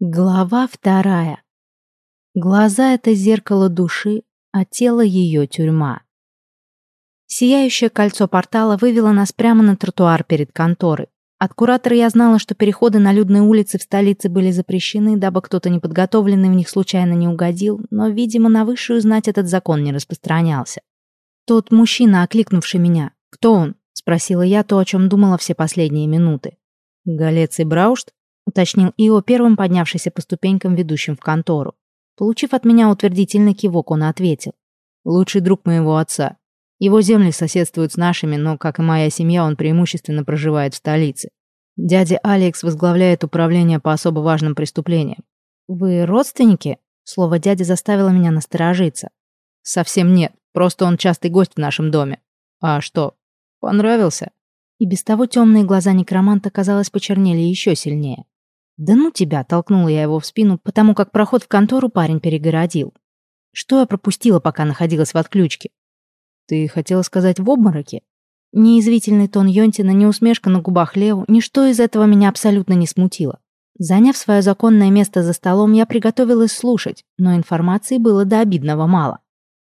Глава вторая. Глаза — это зеркало души, а тело — ее тюрьма. Сияющее кольцо портала вывело нас прямо на тротуар перед конторой. От куратора я знала, что переходы на людные улицы в столице были запрещены, дабы кто-то неподготовленный в них случайно не угодил, но, видимо, на высшую знать этот закон не распространялся. Тот мужчина, окликнувший меня, кто он? — спросила я то, о чем думала все последние минуты. Галец и Браушт? Уточнил Ио, первым поднявшийся по ступенькам, ведущим в контору. Получив от меня утвердительный кивок, он ответил. «Лучший друг моего отца. Его земли соседствуют с нашими, но, как и моя семья, он преимущественно проживает в столице. Дядя Алекс возглавляет управление по особо важным преступлениям. Вы родственники?» Слово «дядя» заставило меня насторожиться. «Совсем нет, просто он частый гость в нашем доме. А что, понравился?» И без того темные глаза некроманта, казалось, почернели еще сильнее. «Да ну тебя!» — толкнула я его в спину, потому как проход в контору парень перегородил. Что я пропустила, пока находилась в отключке? «Ты хотела сказать в обмороке?» Ни извительный тон Йонтина, ни усмешка на губах Лео, ничто из этого меня абсолютно не смутило. Заняв свое законное место за столом, я приготовилась слушать, но информации было до обидного мало.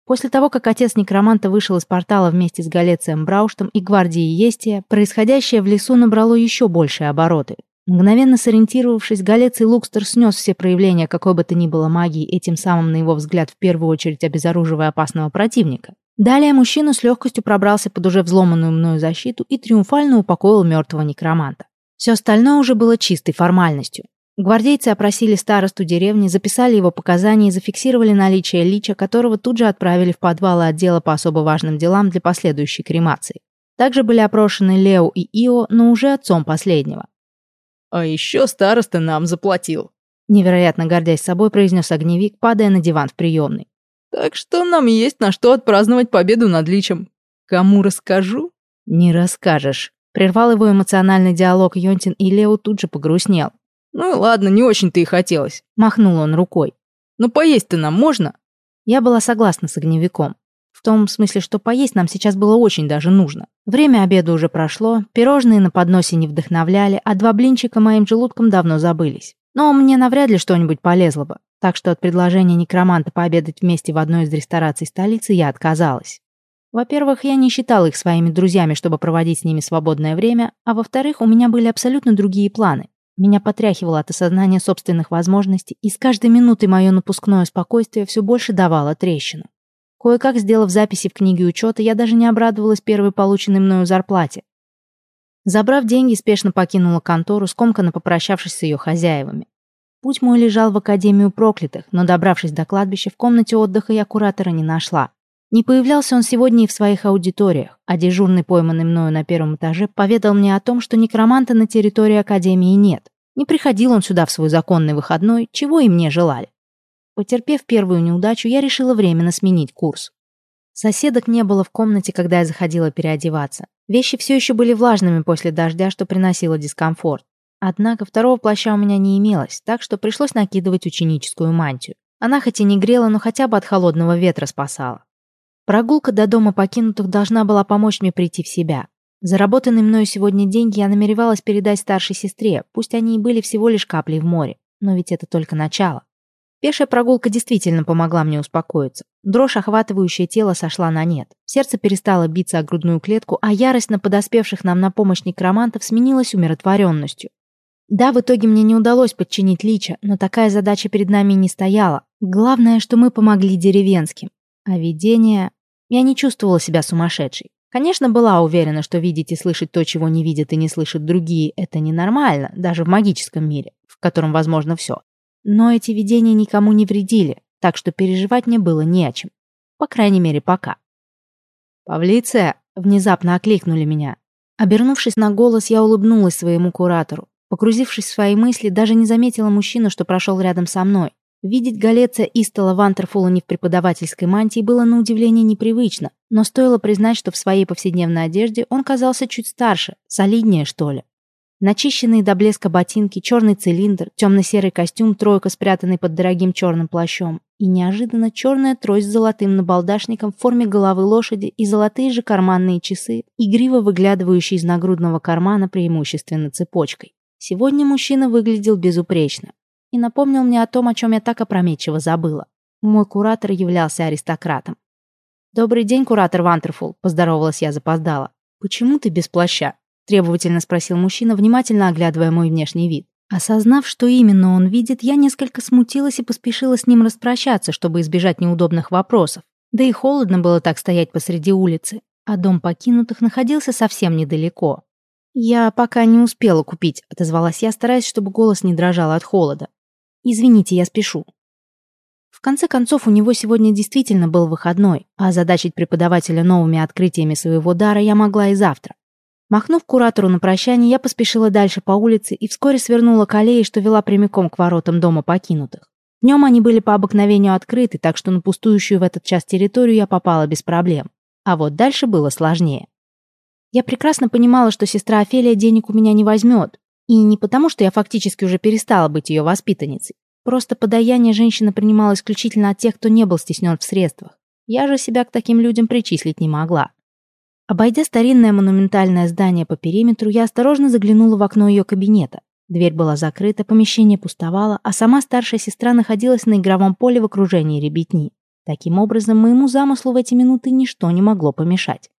После того, как отец некроманта вышел из портала вместе с Галецием Брауштом и гвардией Естия, происходящее в лесу набрало еще большие обороты. Мгновенно сориентировавшись, Галец и Лукстер снес все проявления какой бы то ни было магии, этим самым, на его взгляд, в первую очередь обезоруживая опасного противника. Далее мужчина с легкостью пробрался под уже взломанную мною защиту и триумфально упокоил мертвого некроманта. Все остальное уже было чистой формальностью. Гвардейцы опросили старосту деревни, записали его показания и зафиксировали наличие лича, которого тут же отправили в подвалы отдела по особо важным делам для последующей кремации. Также были опрошены Лео и Ио, но уже отцом последнего. А еще староста нам заплатил. Невероятно гордясь собой, произнес огневик, падая на диван в приемной. Так что нам есть на что отпраздновать победу над Личем. Кому расскажу? Не расскажешь. Прервал его эмоциональный диалог Йонтин, и Лео тут же погрустнел. Ну ладно, не очень-то и хотелось. Махнул он рукой. Но поесть-то нам можно? Я была согласна с огневиком. В том смысле, что поесть нам сейчас было очень даже нужно. Время обеда уже прошло, пирожные на подносе не вдохновляли, а два блинчика моим желудком давно забылись. Но мне навряд ли что-нибудь полезло бы, так что от предложения некроманта пообедать вместе в одной из рестораций столицы я отказалась. Во-первых, я не считала их своими друзьями, чтобы проводить с ними свободное время, а во-вторых, у меня были абсолютно другие планы. Меня потряхивало от осознания собственных возможностей, и с каждой минутой мое напускное спокойствие все больше давало трещину. Кое-как сделав записи в книге учета, я даже не обрадовалась первой полученной мною зарплате. Забрав деньги, спешно покинула контору, скомканно попрощавшись с ее хозяевами. Путь мой лежал в Академию проклятых, но, добравшись до кладбища, в комнате отдыха я куратора не нашла. Не появлялся он сегодня и в своих аудиториях, а дежурный, пойманный мною на первом этаже, поведал мне о том, что некроманта на территории Академии нет. Не приходил он сюда в свой законный выходной, чего и мне желали. Потерпев первую неудачу, я решила временно сменить курс. Соседок не было в комнате, когда я заходила переодеваться. Вещи все еще были влажными после дождя, что приносило дискомфорт. Однако второго плаща у меня не имелось, так что пришлось накидывать ученическую мантию. Она хоть и не грела, но хотя бы от холодного ветра спасала. Прогулка до дома покинутых должна была помочь мне прийти в себя. Заработанные мною сегодня деньги я намеревалась передать старшей сестре, пусть они и были всего лишь каплей в море. Но ведь это только начало. Пешая прогулка действительно помогла мне успокоиться. Дрожь, охватывающая тело, сошла на нет. Сердце перестало биться о грудную клетку, а ярость на подоспевших нам на помощь некромантов сменилась умиротворенностью. Да, в итоге мне не удалось подчинить Лича, но такая задача перед нами не стояла. Главное, что мы помогли деревенским. А видение... Я не чувствовала себя сумасшедшей. Конечно, была уверена, что видеть и слышать то, чего не видят и не слышат другие, это ненормально, даже в магическом мире, в котором возможно все. Но эти видения никому не вредили, так что переживать мне было не о чем. По крайней мере, пока. «Павлиция!» — внезапно окликнули меня. Обернувшись на голос, я улыбнулась своему куратору. Погрузившись в свои мысли, даже не заметила мужчину, что прошел рядом со мной. Видеть Галеца Истола Вантерфула не в преподавательской мантии было на удивление непривычно, но стоило признать, что в своей повседневной одежде он казался чуть старше, солиднее, что ли. Начищенные до блеска ботинки, черный цилиндр, темно-серый костюм, тройка, спрятанный под дорогим черным плащом. И неожиданно черная трость с золотым набалдашником в форме головы лошади и золотые же карманные часы, игриво выглядывающие из нагрудного кармана преимущественно цепочкой. Сегодня мужчина выглядел безупречно. и напомнил мне о том, о чем я так опрометчиво забыла. Мой куратор являлся аристократом. «Добрый день, куратор Вантерфул», — поздоровалась я запоздала. «Почему ты без плаща?» — требовательно спросил мужчина, внимательно оглядывая мой внешний вид. Осознав, что именно он видит, я несколько смутилась и поспешила с ним распрощаться, чтобы избежать неудобных вопросов. Да и холодно было так стоять посреди улицы, а дом покинутых находился совсем недалеко. «Я пока не успела купить», — отозвалась я, стараясь, чтобы голос не дрожал от холода. «Извините, я спешу». В конце концов, у него сегодня действительно был выходной, а озадачить преподавателя новыми открытиями своего дара я могла и завтра. Махнув куратору на прощание, я поспешила дальше по улице и вскоре свернула к аллее, что вела прямиком к воротам дома покинутых. Днем они были по обыкновению открыты, так что на пустующую в этот час территорию я попала без проблем. А вот дальше было сложнее. Я прекрасно понимала, что сестра Офелия денег у меня не возьмет. И не потому, что я фактически уже перестала быть ее воспитанницей. Просто подаяние женщина принимала исключительно от тех, кто не был стеснен в средствах. Я же себя к таким людям причислить не могла. Обойдя старинное монументальное здание по периметру, я осторожно заглянула в окно ее кабинета. Дверь была закрыта, помещение пустовало, а сама старшая сестра находилась на игровом поле в окружении ребятни. Таким образом, моему замыслу в эти минуты ничто не могло помешать.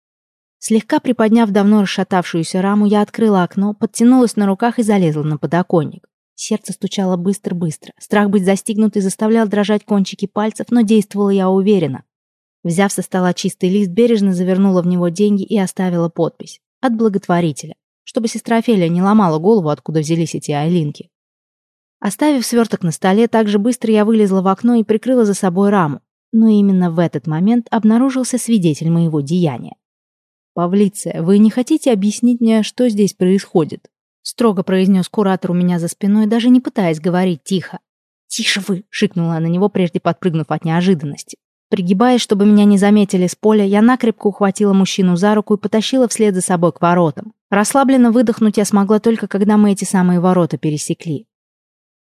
Слегка приподняв давно расшатавшуюся раму, я открыла окно, подтянулась на руках и залезла на подоконник. Сердце стучало быстро-быстро. Страх быть застигнутой заставлял дрожать кончики пальцев, но действовала я уверенно. Взяв со стола чистый лист, бережно завернула в него деньги и оставила подпись. От благотворителя. Чтобы сестра Офелия не ломала голову, откуда взялись эти айлинки. Оставив сверток на столе, так же быстро я вылезла в окно и прикрыла за собой раму. Но именно в этот момент обнаружился свидетель моего деяния. «Павлиция, вы не хотите объяснить мне, что здесь происходит?» Строго произнес куратор у меня за спиной, даже не пытаясь говорить тихо. «Тише вы!» — шикнула на него, прежде подпрыгнув от неожиданности. Пригибаясь, чтобы меня не заметили с поля, я накрепко ухватила мужчину за руку и потащила вслед за собой к воротам. Расслабленно выдохнуть я смогла только, когда мы эти самые ворота пересекли.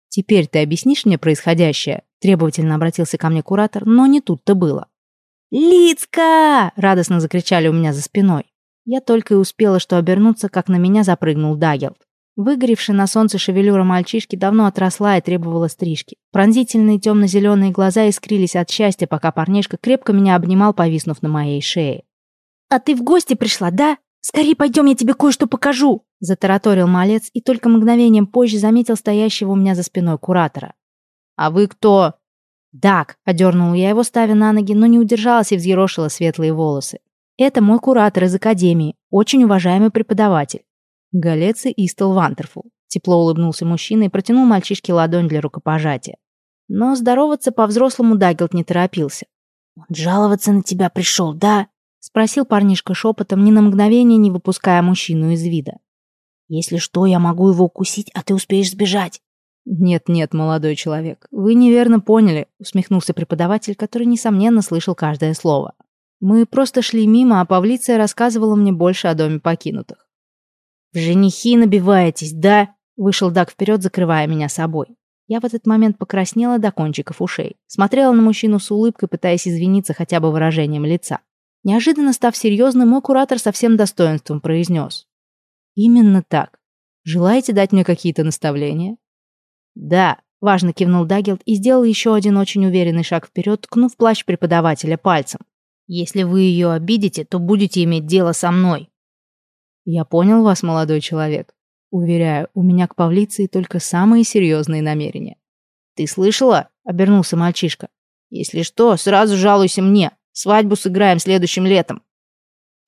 «Теперь ты объяснишь мне происходящее?» — требовательно обратился ко мне куратор, но не тут-то было. «Лицка!» — радостно закричали у меня за спиной. Я только и успела что обернуться, как на меня запрыгнул Дагелт. Выгоревшая на солнце шевелюра мальчишки давно отросла и требовала стрижки. Пронзительные темно-зеленые глаза искрились от счастья, пока парнишка крепко меня обнимал, повиснув на моей шее. «А ты в гости пришла, да? Скорее пойдем, я тебе кое-что покажу!» Затараторил малец и только мгновением позже заметил стоящего у меня за спиной куратора. «А вы кто?» «Дак», — одернула я его, ставя на ноги, но не удержалась и взъерошила светлые волосы. «Это мой куратор из академии, очень уважаемый преподаватель». Галеци Истел Вантерфул. Тепло улыбнулся мужчина и протянул мальчишке ладонь для рукопожатия. Но здороваться по-взрослому Даггелт не торопился. «Он жаловаться на тебя пришел, да?» — спросил парнишка шепотом, ни на мгновение не выпуская мужчину из вида. «Если что, я могу его укусить, а ты успеешь сбежать». «Нет-нет, молодой человек, вы неверно поняли», усмехнулся преподаватель, который, несомненно, слышал каждое слово. «Мы просто шли мимо, а Павлиция рассказывала мне больше о доме покинутых». «В женихи набиваетесь, да?» Вышел Даг вперед, закрывая меня собой. Я в этот момент покраснела до кончиков ушей. Смотрела на мужчину с улыбкой, пытаясь извиниться хотя бы выражением лица. Неожиданно став серьезным, мой куратор со всем достоинством произнес. «Именно так. Желаете дать мне какие-то наставления?» «Да», — важно кивнул Даггелд и сделал еще один очень уверенный шаг вперед, ткнув плащ преподавателя пальцем. «Если вы ее обидите, то будете иметь дело со мной». «Я понял вас, молодой человек. Уверяю, у меня к Павлиции только самые серьезные намерения». «Ты слышала?» — обернулся мальчишка. «Если что, сразу жалуйся мне. Свадьбу сыграем следующим летом».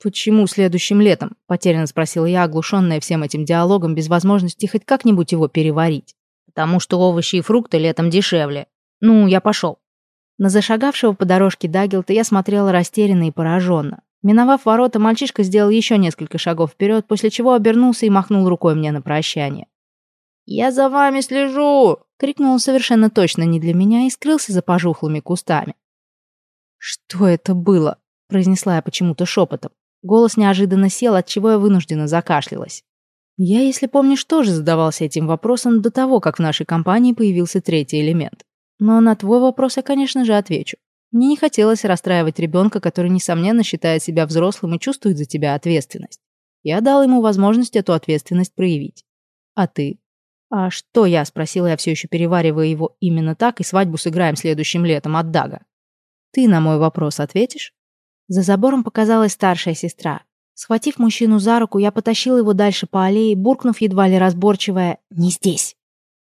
«Почему следующим летом?» — потерянно спросила я, оглушенная всем этим диалогом, без возможности хоть как-нибудь его переварить. Потому что овощи и фрукты летом дешевле. Ну, я пошел. На зашагавшего по дорожке Дагилта я смотрела растерянно и пораженно. Миновав ворота, мальчишка сделал еще несколько шагов вперед, после чего обернулся и махнул рукой мне на прощание. «Я за вами слежу!» — крикнул он совершенно точно не для меня и скрылся за пожухлыми кустами. «Что это было?» — произнесла я почему-то шепотом. Голос неожиданно сел, отчего я вынуждена закашлялась. Я, если помнишь, тоже задавался этим вопросом до того, как в нашей компании появился третий элемент. Но на твой вопрос я, конечно же, отвечу. Мне не хотелось расстраивать ребенка, который, несомненно, считает себя взрослым и чувствует за тебя ответственность. Я дал ему возможность эту ответственность проявить. А ты? «А что я?» — спросила я, все еще переваривая его именно так, и свадьбу сыграем следующим летом от Дага. «Ты на мой вопрос ответишь?» За забором показалась старшая сестра. Схватив мужчину за руку, я потащила его дальше по аллее, буркнув едва ли разборчивая «Не здесь!».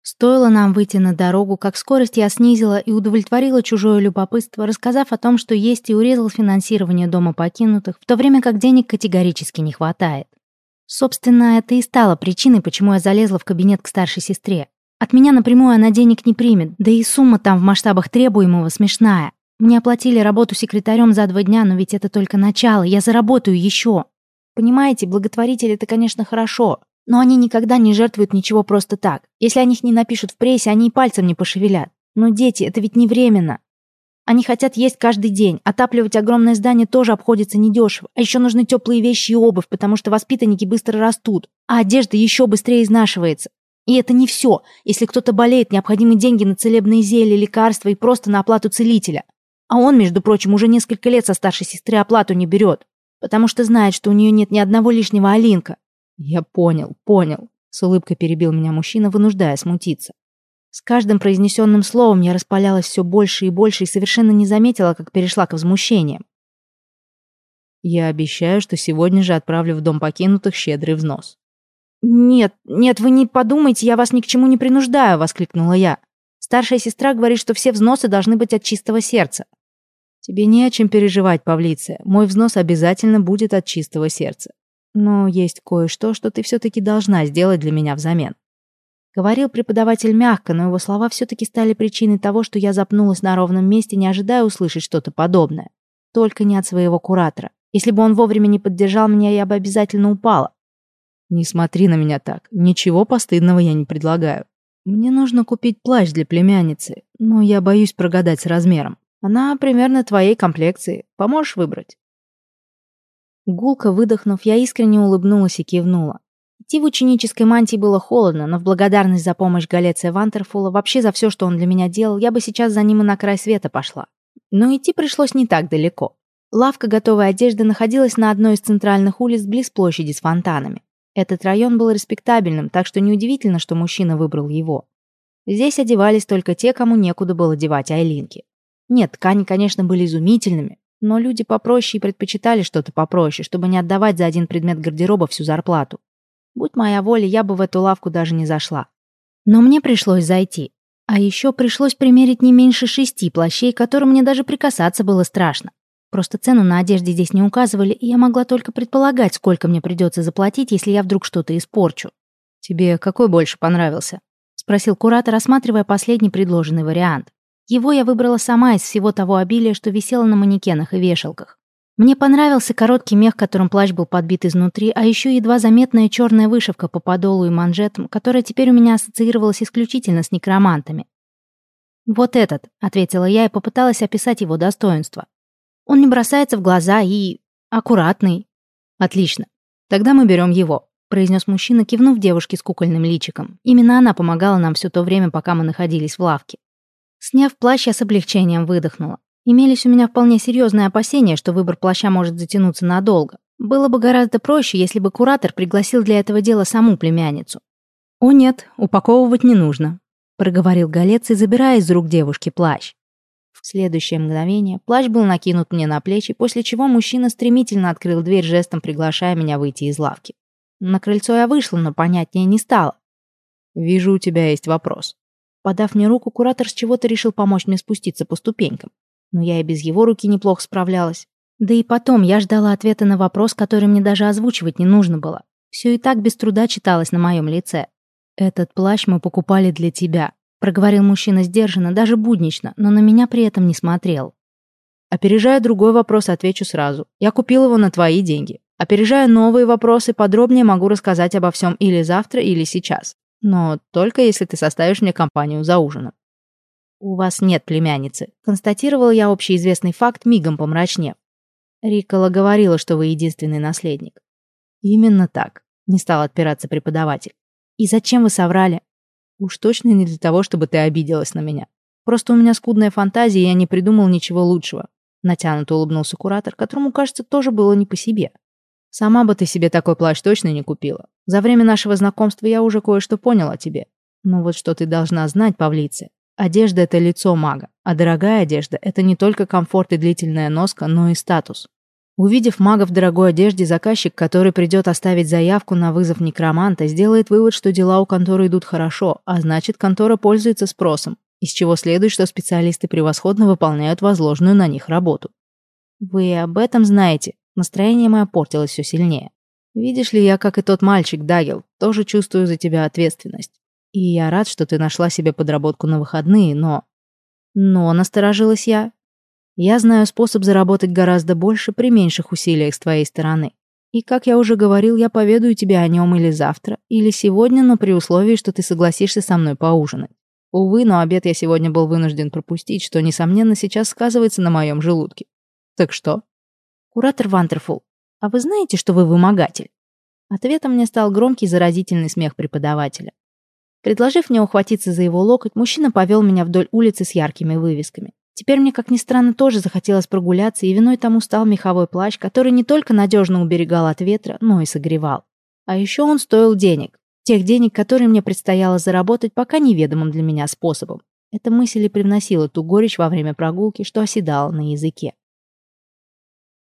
Стоило нам выйти на дорогу, как скорость я снизила и удовлетворила чужое любопытство, рассказав о том, что есть и урезал финансирование дома покинутых, в то время как денег категорически не хватает. Собственно, это и стало причиной, почему я залезла в кабинет к старшей сестре. От меня напрямую она денег не примет, да и сумма там в масштабах требуемого смешная. Мне оплатили работу секретарем за два дня, но ведь это только начало, я заработаю еще. Понимаете, благотворители — это, конечно, хорошо, но они никогда не жертвуют ничего просто так. Если о них не напишут в прессе, они и пальцем не пошевелят. Но дети — это ведь не временно. Они хотят есть каждый день. Отапливать огромное здание тоже обходится недешево. А еще нужны теплые вещи и обувь, потому что воспитанники быстро растут. А одежда еще быстрее изнашивается. И это не все. Если кто-то болеет, необходимы деньги на целебные зелья, лекарства и просто на оплату целителя. А он, между прочим, уже несколько лет со старшей сестры оплату не берет. Потому что знает, что у нее нет ни одного лишнего Алинка. «Я понял, понял», — с улыбкой перебил меня мужчина, вынуждая смутиться. С каждым произнесенным словом я распалялась все больше и больше и совершенно не заметила, как перешла к возмущениям. «Я обещаю, что сегодня же отправлю в дом покинутых щедрый взнос». «Нет, нет, вы не подумайте, я вас ни к чему не принуждаю», — воскликнула я. «Старшая сестра говорит, что все взносы должны быть от чистого сердца». «Тебе не о чем переживать, Павлиция. Мой взнос обязательно будет от чистого сердца. Но есть кое-что, что ты все-таки должна сделать для меня взамен. Говорил преподаватель мягко, но его слова все-таки стали причиной того, что я запнулась на ровном месте, не ожидая услышать что-то подобное. Только не от своего куратора. Если бы он вовремя не поддержал меня, я бы обязательно упала. Не смотри на меня так. Ничего постыдного я не предлагаю. Мне нужно купить плащ для племянницы, но я боюсь прогадать с размером. Она примерно твоей комплекции. Поможешь выбрать? Гулко выдохнув, я искренне улыбнулась и кивнула. Идти в ученической мантии было холодно, но в благодарность за помощь Галеция Вантерфула, вообще за все, что он для меня делал, я бы сейчас за ним и на край света пошла. Но идти пришлось не так далеко. Лавка готовой одежды находилась на одной из центральных улиц близ площади с фонтанами. Этот район был респектабельным, так что неудивительно, что мужчина выбрал его. Здесь одевались только те, кому некуда было девать айлинки. Нет, ткани, конечно, были изумительными, но люди попроще и предпочитали что-то попроще, чтобы не отдавать за один предмет гардероба всю зарплату. Будь моя воля, я бы в эту лавку даже не зашла. Но мне пришлось зайти. А еще пришлось примерить не меньше шести плащей, которым мне даже прикасаться было страшно. Просто цену на одежде здесь не указывали, и я могла только предполагать, сколько мне придется заплатить, если я вдруг что-то испорчу. «Тебе какой больше понравился?» — спросил куратор, осматривая последний предложенный вариант. Его я выбрала сама из всего того обилия, что висело на манекенах и вешалках. Мне понравился короткий мех, которым плащ был подбит изнутри, а еще едва заметная черная вышивка по подолу и манжетам, которая теперь у меня ассоциировалась исключительно с некромантами. «Вот этот», — ответила я и попыталась описать его достоинства. «Он не бросается в глаза и... аккуратный». «Отлично. Тогда мы берем его», — произнес мужчина, кивнув девушке с кукольным личиком. Именно она помогала нам все то время, пока мы находились в лавке. Сняв плащ, я с облегчением выдохнула. Имелись у меня вполне серьезные опасения, что выбор плаща может затянуться надолго. Было бы гораздо проще, если бы куратор пригласил для этого дела саму племянницу. «О нет, упаковывать не нужно», — проговорил Галец и забирая из рук девушки плащ. В следующее мгновение плащ был накинут мне на плечи, после чего мужчина стремительно открыл дверь жестом, приглашая меня выйти из лавки. На крыльцо я вышла, но понятнее не стало. «Вижу, у тебя есть вопрос», Подав мне руку, куратор с чего-то решил помочь мне спуститься по ступенькам. Но я и без его руки неплохо справлялась. Да и потом я ждала ответа на вопрос, который мне даже озвучивать не нужно было. Все и так без труда читалось на моем лице. «Этот плащ мы покупали для тебя», — проговорил мужчина сдержанно, даже буднично, но на меня при этом не смотрел. Опережая другой вопрос, отвечу сразу. Я купил его на твои деньги. Опережая новые вопросы, подробнее могу рассказать обо всем или завтра, или сейчас. Но только если ты составишь мне компанию за ужином. «У вас нет племянницы», — констатировал я общеизвестный факт, мигом помрачнев. Рикола говорила, что вы единственный наследник. Именно так, не стал отпираться преподаватель. И зачем вы соврали? Уж точно не для того, чтобы ты обиделась на меня. Просто у меня скудная фантазия, и я не придумал ничего лучшего. Натянуто улыбнулся куратор, которому, кажется, тоже было не по себе. Сама бы ты себе такой плащ точно не купила. За время нашего знакомства я уже кое-что понял о тебе. Но вот что ты должна знать, Павлице. Одежда — это лицо мага, а дорогая одежда — это не только комфорт и длительная носка, но и статус. Увидев мага в дорогой одежде, заказчик, который придет оставить заявку на вызов некроманта, сделает вывод, что дела у конторы идут хорошо, а значит, контора пользуется спросом, из чего следует, что специалисты превосходно выполняют возложенную на них работу. Вы об этом знаете. Настроение мое портилось все сильнее. Видишь ли, я, как и тот мальчик, Дагел, тоже чувствую за тебя ответственность. И я рад, что ты нашла себе подработку на выходные, но... Но, насторожилась я, я знаю способ заработать гораздо больше при меньших усилиях с твоей стороны. И, как я уже говорил, я поведаю тебе о нем или завтра, или сегодня, но при условии, что ты согласишься со мной поужинать. Увы, но обед я сегодня был вынужден пропустить, что, несомненно, сейчас сказывается на моем желудке. Так что? Куратор Вантерфул, а вы знаете, что вы вымогатель? Ответом мне стал громкий заразительный смех преподавателя. Предложив мне ухватиться за его локоть, мужчина повел меня вдоль улицы с яркими вывесками. Теперь мне, как ни странно, тоже захотелось прогуляться, и виной тому стал меховой плащ, который не только надежно уберегал от ветра, но и согревал. А еще он стоил денег. Тех денег, которые мне предстояло заработать пока неведомым для меня способом. Эта мысль и привносила ту горечь во время прогулки, что оседала на языке.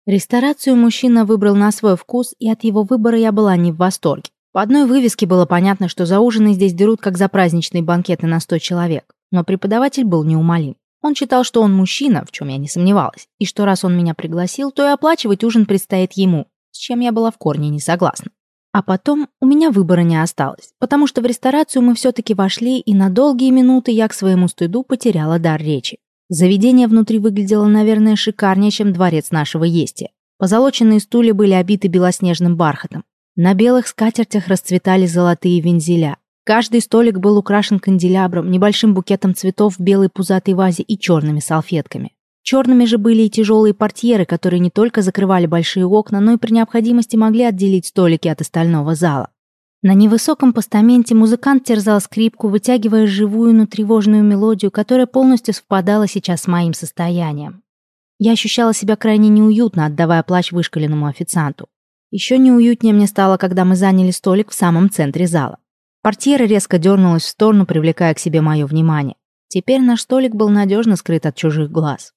Ресторацию мужчина выбрал на свой вкус, и от его выбора я была не в восторге. По одной вывеске было понятно, что за ужины здесь дерут, как за праздничные банкеты на сто человек. Но преподаватель был неумолим. Он считал, что он мужчина, в чем я не сомневалась, и что раз он меня пригласил, то и оплачивать ужин предстоит ему, с чем я была в корне не согласна. А потом у меня выбора не осталось, потому что в ресторацию мы все-таки вошли, и на долгие минуты я к своему стыду потеряла дар речи. Заведение внутри выглядело, наверное, шикарнее, чем дворец нашего естия. Позолоченные стулья были обиты белоснежным бархатом. На белых скатертях расцветали золотые вензеля. Каждый столик был украшен канделябром, небольшим букетом цветов в белой пузатой вазе и черными салфетками. Черными же были и тяжелые портьеры, которые не только закрывали большие окна, но и при необходимости могли отделить столики от остального зала. На невысоком постаменте музыкант терзал скрипку, вытягивая живую, но тревожную мелодию, которая полностью совпадала сейчас с моим состоянием. Я ощущала себя крайне неуютно, отдавая плащ вышкаленному официанту. Еще неуютнее мне стало, когда мы заняли столик в самом центре зала. Портьера резко дернулась в сторону, привлекая к себе мое внимание. Теперь наш столик был надежно скрыт от чужих глаз.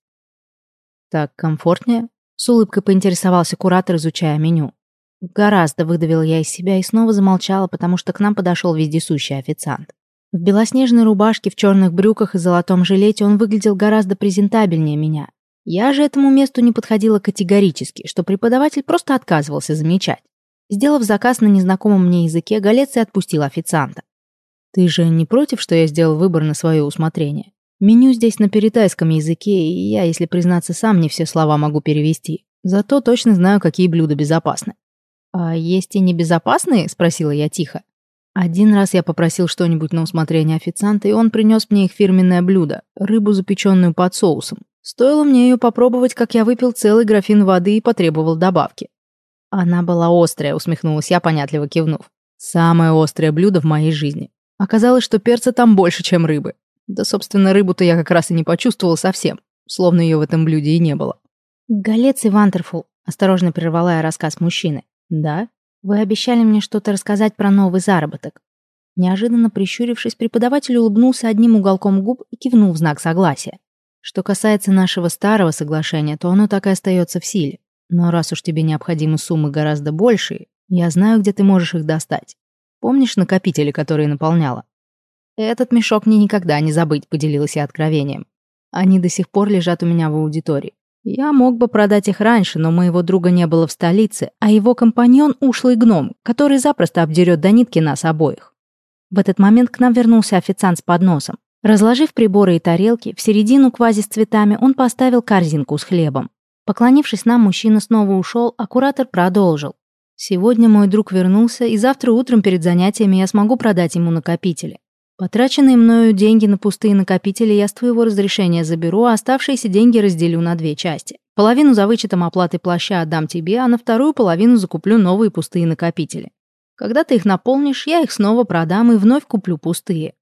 «Так комфортнее?» — с улыбкой поинтересовался куратор, изучая меню. Гораздо выдавила я из себя и снова замолчала, потому что к нам подошел вездесущий официант. В белоснежной рубашке, в черных брюках и золотом жилете он выглядел гораздо презентабельнее меня. Я же этому месту не подходила категорически, что преподаватель просто отказывался замечать. Сделав заказ на незнакомом мне языке, Галеций отпустил официанта. «Ты же не против, что я сделал выбор на свое усмотрение? Меню здесь на перетайском языке, и я, если признаться, сам не все слова могу перевести. Зато точно знаю, какие блюда безопасны». «А есть и небезопасные?» – спросила я тихо. Один раз я попросил что-нибудь на усмотрение официанта, и он принес мне их фирменное блюдо – рыбу, запеченную под соусом. Стоило мне ее попробовать, как я выпил целый графин воды и потребовал добавки. Она была острая, усмехнулась я, понятливо кивнув. Самое острое блюдо в моей жизни. Оказалось, что перца там больше, чем рыбы. Да, собственно, рыбу-то я как раз и не почувствовал совсем, словно ее в этом блюде и не было. «Галец и Вантерфул», — осторожно прервала я рассказ мужчины. «Да? Вы обещали мне что-то рассказать про новый заработок». Неожиданно прищурившись, преподаватель улыбнулся одним уголком губ и кивнул в знак согласия. Что касается нашего старого соглашения, то оно так и остается в силе. Но раз уж тебе необходимы суммы гораздо большие, я знаю, где ты можешь их достать. Помнишь накопители, которые наполняла? Этот мешок мне никогда не забыть, поделилась я откровением. Они до сих пор лежат у меня в аудитории. Я мог бы продать их раньше, но моего друга не было в столице, а его компаньон — ушлый гном, который запросто обдерет до нитки нас обоих. В этот момент к нам вернулся официант с подносом. Разложив приборы и тарелки, в середину квази с цветами он поставил корзинку с хлебом. Поклонившись нам, мужчина снова ушел, а куратор продолжил. «Сегодня мой друг вернулся, и завтра утром перед занятиями я смогу продать ему накопители. Потраченные мною деньги на пустые накопители я с твоего разрешения заберу, а оставшиеся деньги разделю на две части. Половину за вычетом оплаты плаща отдам тебе, а на вторую половину закуплю новые пустые накопители. Когда ты их наполнишь, я их снова продам и вновь куплю пустые».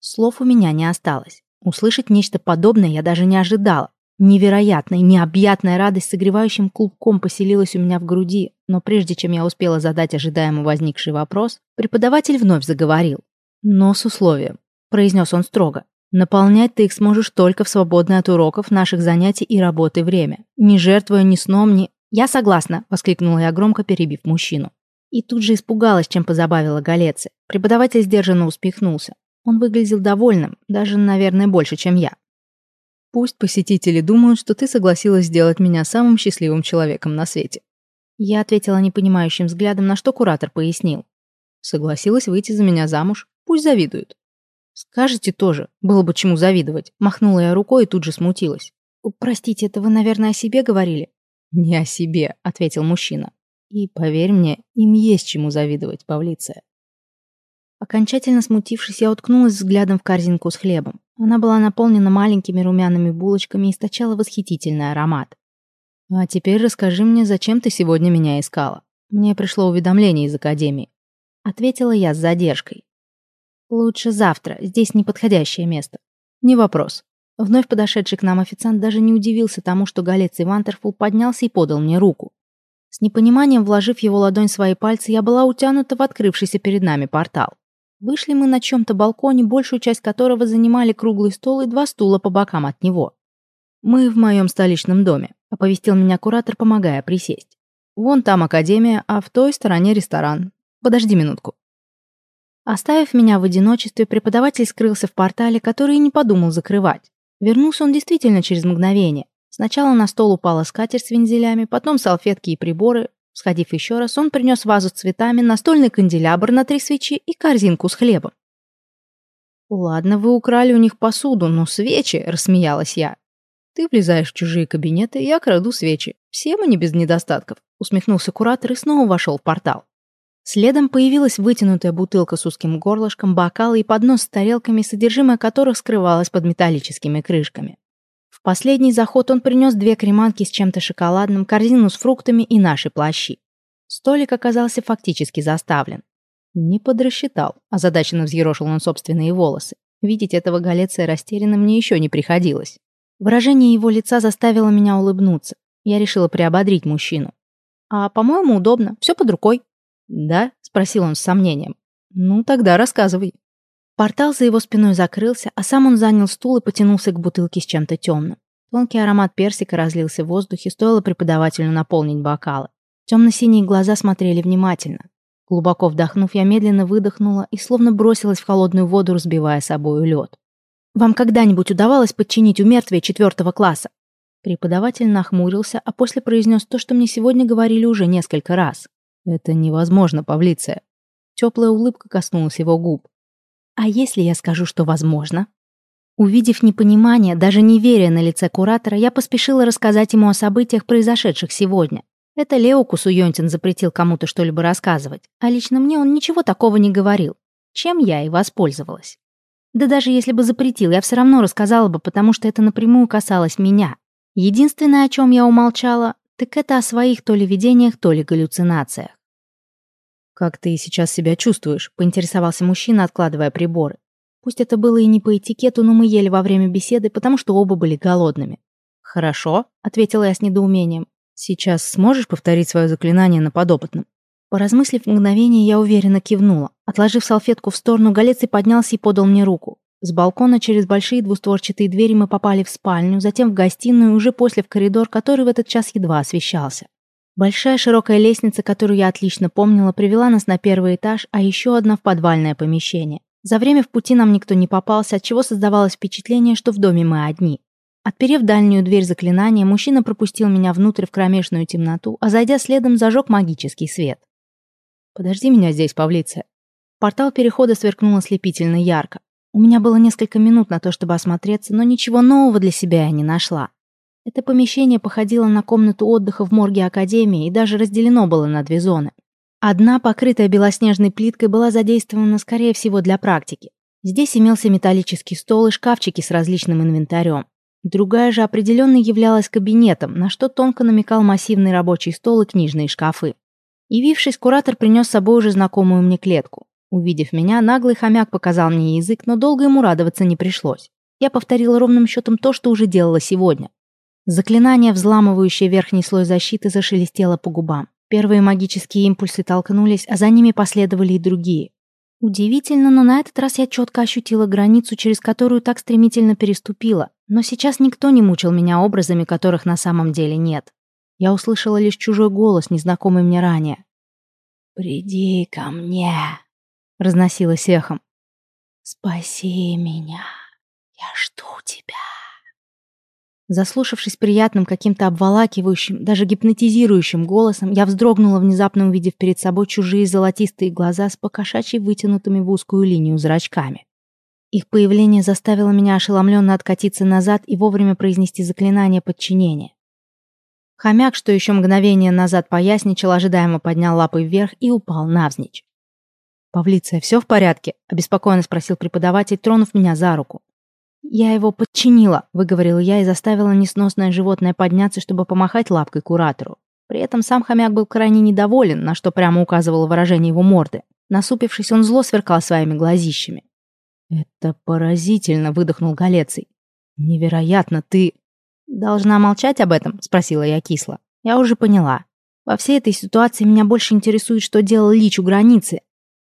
Слов у меня не осталось. Услышать нечто подобное я даже не ожидала. Невероятная, необъятная радость согревающим клубком поселилась у меня в груди, но прежде чем я успела задать ожидаемо возникший вопрос, преподаватель вновь заговорил. Но с условием. произнес он строго. «Наполнять ты их сможешь только в свободное от уроков, наших занятий и работы время, не жертвуя ни сном, ни...» «Я согласна», — воскликнула я громко, перебив мужчину. И тут же испугалась, чем позабавила Галецы. Преподаватель сдержанно успехнулся. Он выглядел довольным, даже, наверное, больше, чем я. «Пусть посетители думают, что ты согласилась сделать меня самым счастливым человеком на свете». Я ответила непонимающим взглядом, на что куратор пояснил. «Согласилась выйти за меня замуж. Пусть завидуют». «Скажете тоже. Было бы чему завидовать». Махнула я рукой и тут же смутилась. «Простите, это вы, наверное, о себе говорили?» «Не о себе», — ответил мужчина. «И, поверь мне, им есть чему завидовать, Павлиция». Окончательно смутившись, я уткнулась взглядом в корзинку с хлебом. Она была наполнена маленькими румяными булочками и источала восхитительный аромат. «А теперь расскажи мне, зачем ты сегодня меня искала? Мне пришло уведомление из академии». Ответила я с задержкой. «Лучше завтра, здесь неподходящее место». «Не вопрос». Вновь подошедший к нам официант даже не удивился тому, что Галец и Вантерфул поднялся и подал мне руку. С непониманием вложив его ладонь в свои пальцы, я была утянута в открывшийся перед нами портал. Вышли мы на чем-то балконе, большую часть которого занимали круглый стол и два стула по бокам от него. «Мы в моем столичном доме», — оповестил меня куратор, помогая присесть. «Вон там академия, а в той стороне ресторан. Подожди минутку». Оставив меня в одиночестве, преподаватель скрылся в портале, который и не подумал закрывать. Вернулся он действительно через мгновение. Сначала на стол упала скатерть с вензелями, потом салфетки и приборы. Сходив еще раз, он принес вазу с цветами, настольный канделябр на три свечи и корзинку с хлебом. «Ладно, вы украли у них посуду, но свечи», — рассмеялась я. «Ты влезаешь в чужие кабинеты, я краду свечи. Все мы не без недостатков», — усмехнулся куратор и снова вошел в портал. Следом появилась вытянутая бутылка с узким горлышком, бокалы и поднос с тарелками, содержимое которых скрывалось под металлическими крышками. В последний заход он принес две креманки с чем-то шоколадным, корзину с фруктами и наши плащи. Столик оказался фактически заставлен. Не подрасчитал, озадаченно взъерошил он собственные волосы. Видеть этого Галеция растерянным мне еще не приходилось. Выражение его лица заставило меня улыбнуться. Я решила приободрить мужчину. «А, по-моему, удобно. Все под рукой». «Да?» — спросил он с сомнением. «Ну, тогда рассказывай». Портал за его спиной закрылся, а сам он занял стул и потянулся к бутылке с чем-то темным. Тонкий аромат персика разлился в воздухе, стоило преподавателю наполнить бокалы. Темно-синие глаза смотрели внимательно. Глубоко вдохнув, я медленно выдохнула и словно бросилась в холодную воду, разбивая собою лед. «Вам когда-нибудь удавалось подчинить умертвие четвертого класса?» Преподаватель нахмурился, а после произнес то, что мне сегодня говорили уже несколько раз. Это невозможно, Павлиция. Теплая улыбка коснулась его губ. А если я скажу, что возможно? Увидев непонимание, даже не веря на лице куратора, я поспешила рассказать ему о событиях, произошедших сегодня. Это Лео Кусуйонтин запретил кому-то что-либо рассказывать, а лично мне он ничего такого не говорил, чем я и воспользовалась. Да даже если бы запретил, я все равно рассказала бы, потому что это напрямую касалось меня. Единственное, о чем я умолчала, так это о своих то ли видениях, то ли галлюцинациях. «Как ты сейчас себя чувствуешь?» — поинтересовался мужчина, откладывая приборы. Пусть это было и не по этикету, но мы ели во время беседы, потому что оба были голодными. «Хорошо», — ответила я с недоумением. «Сейчас сможешь повторить свое заклинание на подопытном?» Поразмыслив мгновение, я уверенно кивнула. Отложив салфетку в сторону, Галеций поднялся и подал мне руку. С балкона через большие двустворчатые двери мы попали в спальню, затем в гостиную, уже после в коридор, который в этот час едва освещался. Большая широкая лестница, которую я отлично помнила, привела нас на первый этаж, а еще одна в подвальное помещение. За время в пути нам никто не попался, отчего создавалось впечатление, что в доме мы одни. Отперев дальнюю дверь заклинания, мужчина пропустил меня внутрь в кромешную темноту, а зайдя следом, зажег магический свет. «Подожди меня здесь, Павлиция». Портал перехода сверкнул ослепительно ярко. У меня было несколько минут на то, чтобы осмотреться, но ничего нового для себя я не нашла. Это помещение походило на комнату отдыха в морге Академии и даже разделено было на две зоны. Одна, покрытая белоснежной плиткой, была задействована, скорее всего, для практики. Здесь имелся металлический стол и шкафчики с различным инвентарем. Другая же определенно являлась кабинетом, на что тонко намекал массивный рабочий стол и книжные шкафы. Явившись, куратор принес с собой уже знакомую мне клетку. Увидев меня, наглый хомяк показал мне язык, но долго ему радоваться не пришлось. Я повторила ровным счетом то, что уже делала сегодня. Заклинание, взламывающее верхний слой защиты, зашелестело по губам. Первые магические импульсы толкнулись, а за ними последовали и другие. Удивительно, но на этот раз я четко ощутила границу, через которую так стремительно переступила. Но сейчас никто не мучил меня образами, которых на самом деле нет. Я услышала лишь чужой голос, незнакомый мне ранее. «Приди ко мне», — разносилось эхом. «Спаси меня, я жду тебя». Заслушавшись приятным, каким-то обволакивающим, даже гипнотизирующим голосом, я вздрогнула, внезапно увидев перед собой чужие золотистые глаза с покошачьи вытянутыми в узкую линию зрачками. Их появление заставило меня ошеломленно откатиться назад и вовремя произнести заклинание подчинения. Хомяк, что еще мгновение назад поясничал, ожидаемо поднял лапы вверх и упал навзничь. «Павлиция, все в порядке?» – обеспокоенно спросил преподаватель, тронув меня за руку. «Я его подчинила», — выговорила я и заставила несносное животное подняться, чтобы помахать лапкой куратору. При этом сам хомяк был крайне недоволен, на что прямо указывало выражение его морды. Насупившись, он зло сверкал своими глазищами. «Это поразительно», — выдохнул Галеций. «Невероятно, ты...» «Должна молчать об этом?» — спросила я кисло. «Я уже поняла. Во всей этой ситуации меня больше интересует, что делал Лич у границы».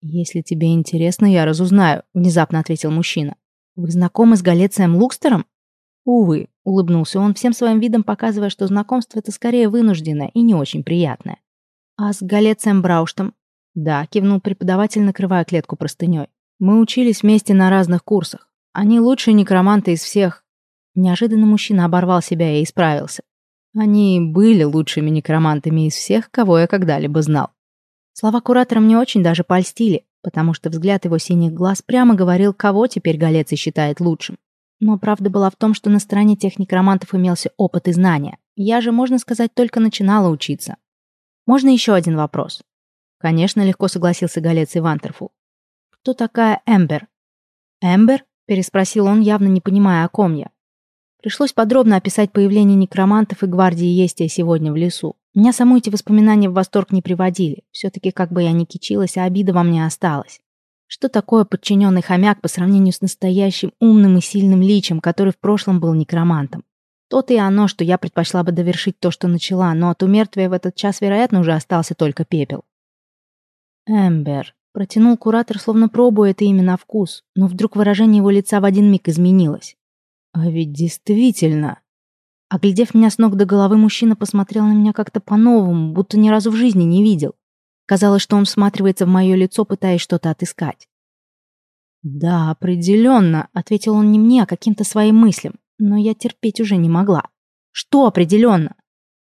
«Если тебе интересно, я разузнаю», — внезапно ответил мужчина. «Вы знакомы с Галецием Лукстером?» «Увы», — улыбнулся он всем своим видом, показывая, что знакомство это скорее вынужденное и не очень приятное. «А с Галецием Брауштом?» «Да», — кивнул преподаватель, накрывая клетку простыней. «Мы учились вместе на разных курсах. Они лучшие некроманты из всех». Неожиданно мужчина оборвал себя и исправился. Они были лучшими некромантами из всех, кого я когда-либо знал. Слова куратора мне очень даже польстили потому что взгляд его синих глаз прямо говорил, кого теперь Галеций считает лучшим. Но правда была в том, что на стороне тех некромантов имелся опыт и знания. Я же, можно сказать, только начинала учиться. Можно еще один вопрос? Конечно, легко согласился Галеций Вантерфул. Кто такая Эмбер? Эмбер? Переспросил он, явно не понимая, о ком я. Пришлось подробно описать появление некромантов и гвардии Естия сегодня в лесу. Меня саму эти воспоминания в восторг не приводили. Все-таки, как бы я ни кичилась, а обида во мне осталась. Что такое подчиненный хомяк по сравнению с настоящим умным и сильным личем, который в прошлом был некромантом? То-то и оно, что я предпочла бы довершить то, что начала, но от умертвия в этот час, вероятно, уже остался только пепел. Эмбер. Протянул куратор, словно пробуя это имя на вкус, но вдруг выражение его лица в один миг изменилось. А ведь действительно... Оглядев меня с ног до головы, мужчина посмотрел на меня как-то по-новому, будто ни разу в жизни не видел. Казалось, что он всматривается в мое лицо, пытаясь что-то отыскать. «Да, определенно», — ответил он не мне, а каким-то своим мыслям, но я терпеть уже не могла. «Что определенно?»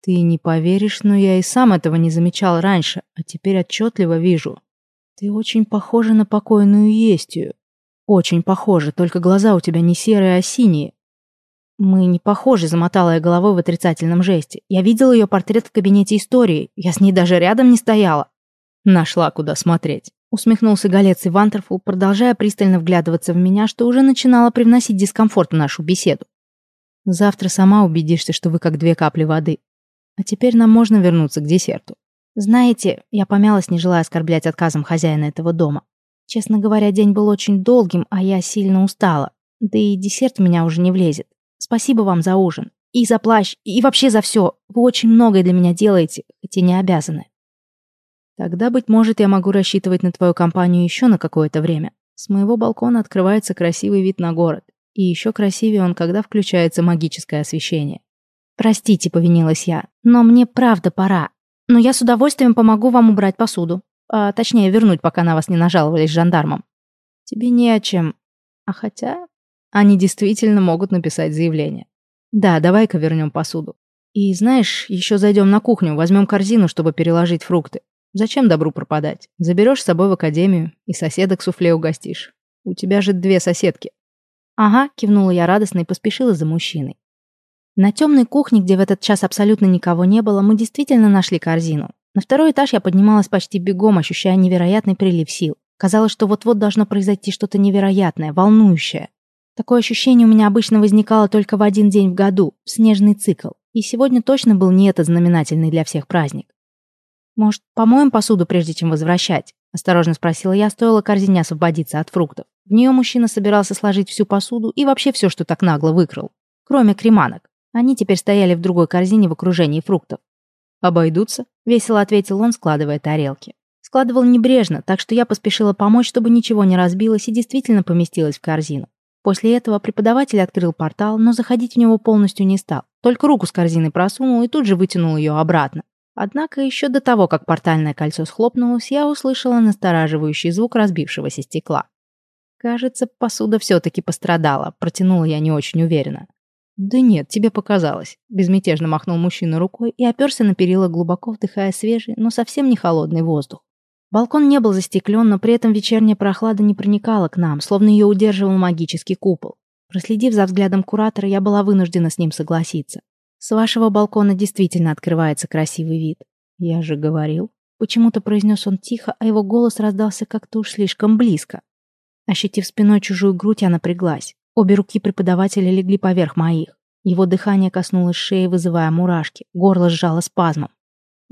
«Ты не поверишь, но я и сам этого не замечал раньше, а теперь отчетливо вижу. Ты очень похожа на покойную Естию. Очень похожа, только глаза у тебя не серые, а синие. «Мы не похожи», — замотала я головой в отрицательном жесте. «Я видела ее портрет в кабинете истории. Я с ней даже рядом не стояла». «Нашла, куда смотреть», — усмехнулся Галец и Вантерфул, продолжая пристально вглядываться в меня, что уже начинало привносить дискомфорт в нашу беседу. «Завтра сама убедишься, что вы как две капли воды. А теперь нам можно вернуться к десерту». «Знаете, я помялась, не желая оскорблять отказом хозяина этого дома. Честно говоря, день был очень долгим, а я сильно устала. Да и десерт в меня уже не влезет. Спасибо вам за ужин. И за плащ, и вообще за все. Вы очень многое для меня делаете, хоть и не обязаны. Тогда, быть может, я могу рассчитывать на твою компанию еще на какое-то время. С моего балкона открывается красивый вид на город. И еще красивее он, когда включается магическое освещение. Простите, повинилась я, но мне правда пора. Но я с удовольствием помогу вам убрать посуду. А точнее, вернуть, пока на вас не нажаловались жандармам. Тебе не о чем. А хотя, они действительно могут написать заявление. Да, давай-ка вернем посуду. И знаешь, еще зайдем на кухню, возьмем корзину, чтобы переложить фрукты. Зачем добру пропадать? Заберешь с собой в академию и соседок суфле угостишь. У тебя же две соседки. Ага, кивнула я радостно и поспешила за мужчиной. На темной кухне, где в этот час абсолютно никого не было, мы действительно нашли корзину. На второй этаж я поднималась почти бегом, ощущая невероятный прилив сил. Казалось, что вот-вот должно произойти что-то невероятное, волнующее. Такое ощущение у меня обычно возникало только в один день в году, в снежный цикл. И сегодня точно был не этот знаменательный для всех праздник. «Может, помоем посуду, прежде чем возвращать?» – осторожно спросила я, стоило корзине освободиться от фруктов. В нее мужчина собирался сложить всю посуду и вообще все, что так нагло выкрал. Кроме креманок. Они теперь стояли в другой корзине в окружении фруктов. «Обойдутся?» – весело ответил он, складывая тарелки. Складывал небрежно, так что я поспешила помочь, чтобы ничего не разбилось и действительно поместилось в корзину. После этого преподаватель открыл портал, но заходить в него полностью не стал. Только руку с корзиной просунул и тут же вытянул ее обратно. Однако еще до того, как портальное кольцо схлопнулось, я услышала настораживающий звук разбившегося стекла. Кажется, посуда все-таки пострадала, протянула я не очень уверенно. «Да нет, тебе показалось», — безмятежно махнул мужчина рукой и оперся на перила, глубоко вдыхая свежий, но совсем не холодный воздух. Балкон не был застеклен, но при этом вечерняя прохлада не проникала к нам, словно ее удерживал магический купол. Проследив за взглядом куратора, я была вынуждена с ним согласиться. С вашего балкона действительно открывается красивый вид. Я же говорил. Почему-то произнес он тихо, а его голос раздался как-то уж слишком близко. Ощутив спиной чужую грудь, я напряглась. Обе руки преподавателя легли поверх моих. Его дыхание коснулось шеи, вызывая мурашки. Горло сжало спазмом.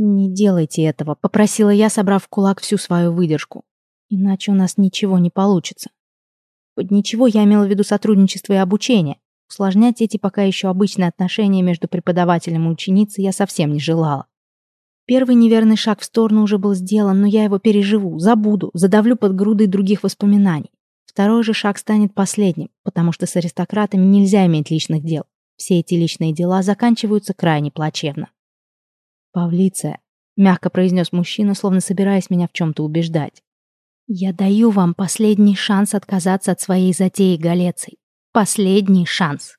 «Не делайте этого», — попросила я, собрав в кулак всю свою выдержку. «Иначе у нас ничего не получится». Под ничего я имела в виду сотрудничество и обучение. Усложнять эти пока еще обычные отношения между преподавателем и ученицей я совсем не желала. Первый неверный шаг в сторону уже был сделан, но я его переживу, забуду, задавлю под грудой других воспоминаний. Второй же шаг станет последним, потому что с аристократами нельзя иметь личных дел. Все эти личные дела заканчиваются крайне плачевно. «Павлиция», — мягко произнес мужчина, словно собираясь меня в чем-то убеждать. «Я даю вам последний шанс отказаться от своей затеи, Галеций. Последний шанс».